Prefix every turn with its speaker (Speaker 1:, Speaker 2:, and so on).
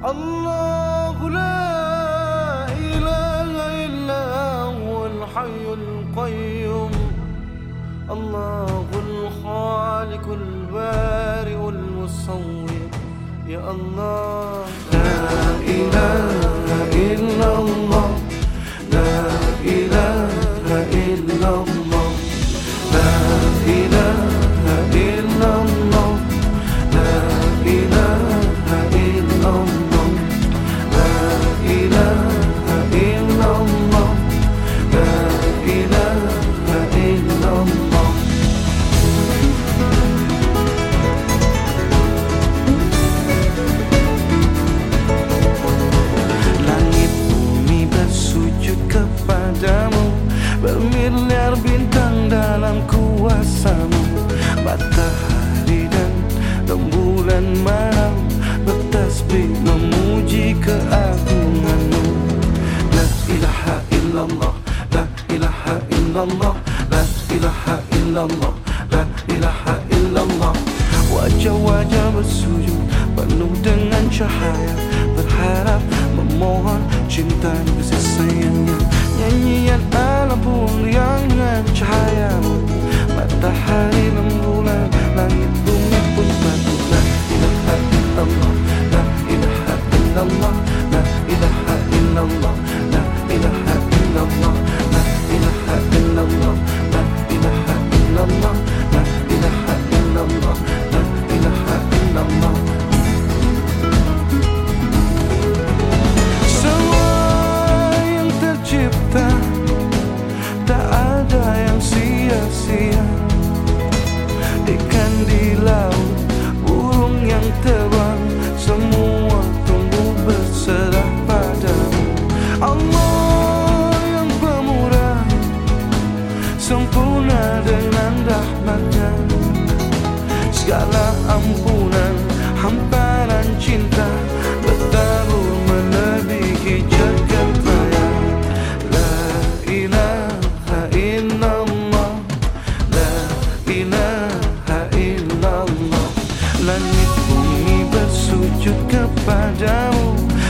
Speaker 1: الله لا إله إلا هو الحي القيوم. الله الخالق البارئ المصور. يا الله لا إله illallah La ilaha illallah La ilaha illallah. Wajah-wajah bersujud Penuh dengan cahaya Berharap memohon cinta yang